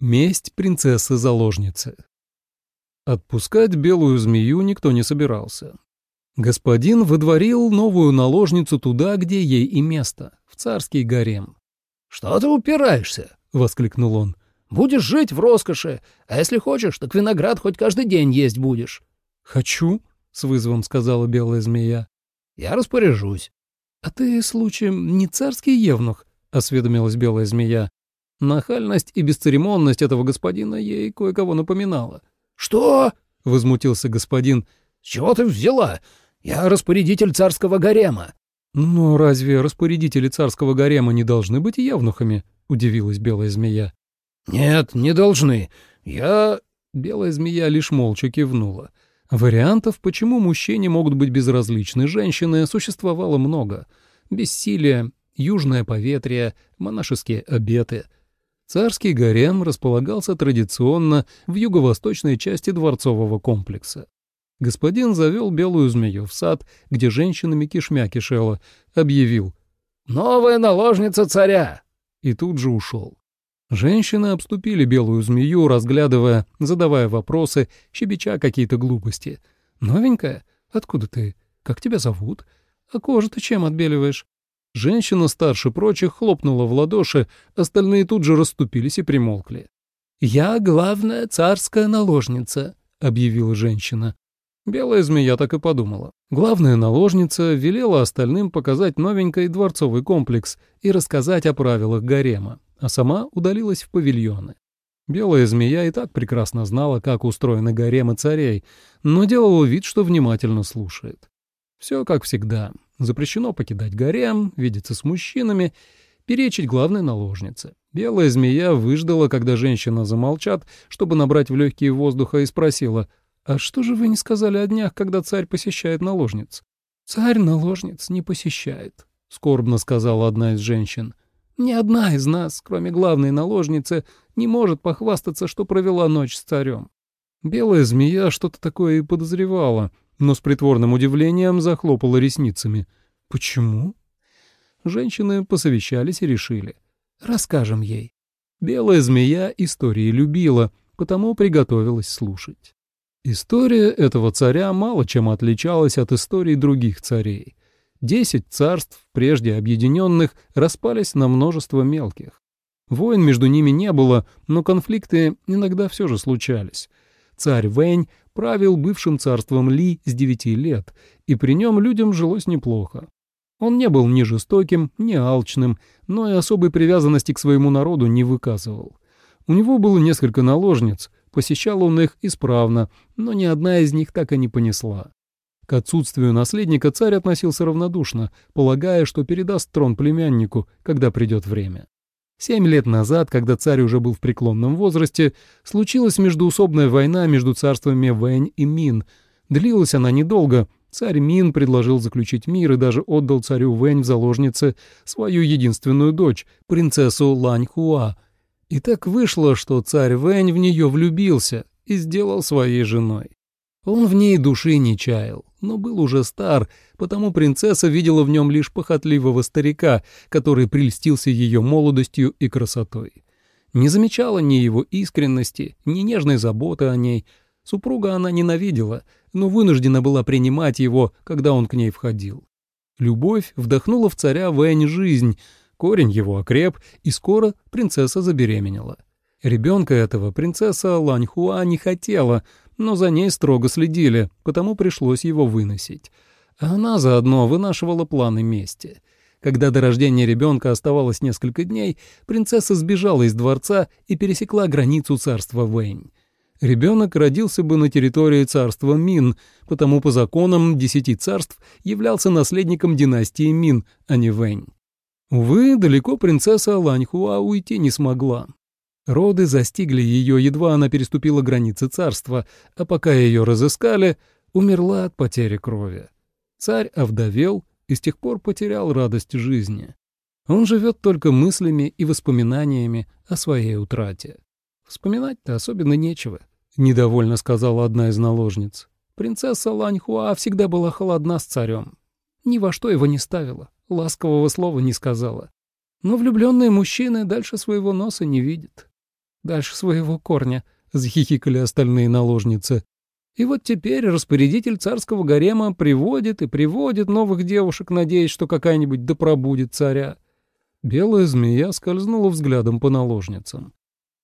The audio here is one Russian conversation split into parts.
Месть принцессы-заложницы. Отпускать белую змею никто не собирался. Господин выдворил новую наложницу туда, где ей и место, в царский гарем. «Что ты упираешься?» — воскликнул он. «Будешь жить в роскоши, а если хочешь, так виноград хоть каждый день есть будешь». «Хочу», — с вызовом сказала белая змея. «Я распоряжусь». «А ты, случаем, не царский евнух?» — осведомилась белая змея. Нахальность и бесцеремонность этого господина ей кое-кого напоминала. «Что?» — возмутился господин. «С чего ты взяла? Я распорядитель царского гарема». «Но разве распорядители царского гарема не должны быть евнухами?» — удивилась белая змея. «Нет, не должны. Я...» Белая змея лишь молча кивнула. Вариантов, почему мужчине могут быть безразличны женщины, существовало много. Бессилие, южное поветрие, монашеские обеты — Царский гарем располагался традиционно в юго-восточной части дворцового комплекса. Господин завел белую змею в сад, где женщинами кишмя кишела, объявил «Новая наложница царя!» и тут же ушел. Женщины обступили белую змею, разглядывая, задавая вопросы, щебеча какие-то глупости. «Новенькая? Откуда ты? Как тебя зовут? А кожу ты чем отбеливаешь? Женщина старше прочих хлопнула в ладоши, остальные тут же расступились и примолкли. «Я главная царская наложница», — объявила женщина. Белая змея так и подумала. Главная наложница велела остальным показать новенький дворцовый комплекс и рассказать о правилах гарема, а сама удалилась в павильоны. Белая змея и так прекрасно знала, как устроены гаремы царей, но делала вид, что внимательно слушает. Все как всегда. Запрещено покидать гарем, видеться с мужчинами, перечить главной наложнице. Белая змея выждала, когда женщина замолчат, чтобы набрать в легкие воздуха, и спросила, «А что же вы не сказали о днях, когда царь посещает наложниц?» «Царь наложниц не посещает», — скорбно сказала одна из женщин. «Ни одна из нас, кроме главной наложницы, не может похвастаться, что провела ночь с царем». Белая змея что-то такое и подозревала — но с притворным удивлением захлопала ресницами. «Почему?» Женщины посовещались и решили. «Расскажем ей». Белая змея истории любила, потому приготовилась слушать. История этого царя мало чем отличалась от историй других царей. Десять царств, прежде объединенных, распались на множество мелких. Войн между ними не было, но конфликты иногда все же случались. Царь Вэнь правил бывшим царством Ли с девяти лет, и при нем людям жилось неплохо. Он не был ни жестоким, ни алчным, но и особой привязанности к своему народу не выказывал. У него было несколько наложниц, посещал он их исправно, но ни одна из них так и не понесла. К отсутствию наследника царь относился равнодушно, полагая, что передаст трон племяннику, когда придет время. Семь лет назад, когда царь уже был в преклонном возрасте, случилась междуусобная война между царствами Вэнь и Мин. Длилась она недолго. Царь Мин предложил заключить мир и даже отдал царю Вэнь в заложнице свою единственную дочь, принцессу Лань Хуа. И так вышло, что царь Вэнь в нее влюбился и сделал своей женой. Он в ней души не чаял, но был уже стар, потому принцесса видела в нем лишь похотливого старика, который прельстился ее молодостью и красотой. Не замечала ни его искренности, ни нежной заботы о ней. Супруга она ненавидела, но вынуждена была принимать его, когда он к ней входил. Любовь вдохнула в царя Вэнь жизнь, корень его окреп, и скоро принцесса забеременела. Ребенка этого принцесса Ланьхуа не хотела, но за ней строго следили, потому пришлось его выносить. Она заодно вынашивала планы мести. Когда до рождения ребенка оставалось несколько дней, принцесса сбежала из дворца и пересекла границу царства Вэнь. Ребенок родился бы на территории царства Мин, потому по законам десяти царств являлся наследником династии Мин, а не Вэнь. Увы, далеко принцесса Ланьхуа уйти не смогла. Роды застигли ее, едва она переступила границы царства, а пока ее разыскали, умерла от потери крови. Царь овдовел и с тех пор потерял радость жизни. Он живет только мыслями и воспоминаниями о своей утрате. Вспоминать-то особенно нечего, — недовольно сказала одна из наложниц. Принцесса Ланьхуа всегда была холодна с царем. Ни во что его не ставила, ласкового слова не сказала. Но влюбленные мужчины дальше своего носа не видят. Дальше своего корня», — захихикали остальные наложницы. И вот теперь распорядитель царского гарема приводит и приводит новых девушек, надеясь, что какая-нибудь да пробудет царя. Белая змея скользнула взглядом по наложницам.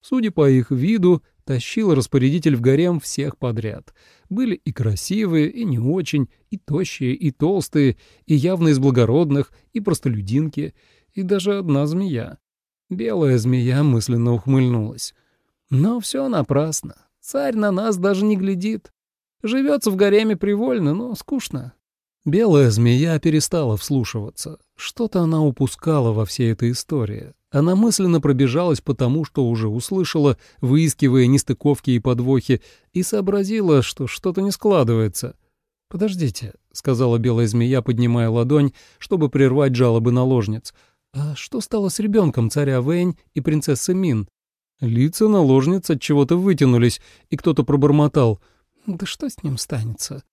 Судя по их виду, тащил распорядитель в гарем всех подряд. Были и красивые, и не очень, и тощие, и толстые, и явно из благородных, и простолюдинки, и даже одна змея. Белая змея мысленно ухмыльнулась. Но все напрасно. Царь на нас даже не глядит. Живется в гареме привольно, но скучно. Белая змея перестала вслушиваться. Что-то она упускала во всей этой истории. Она мысленно пробежалась по тому, что уже услышала, выискивая нестыковки и подвохи, и сообразила, что что-то не складывается. «Подождите», — сказала белая змея, поднимая ладонь, чтобы прервать жалобы наложниц. «А что стало с ребенком царя Вэнь и принцессы Мин?» Лица наложниц от чего-то вытянулись, и кто-то пробормотал. «Да что с ним станется?»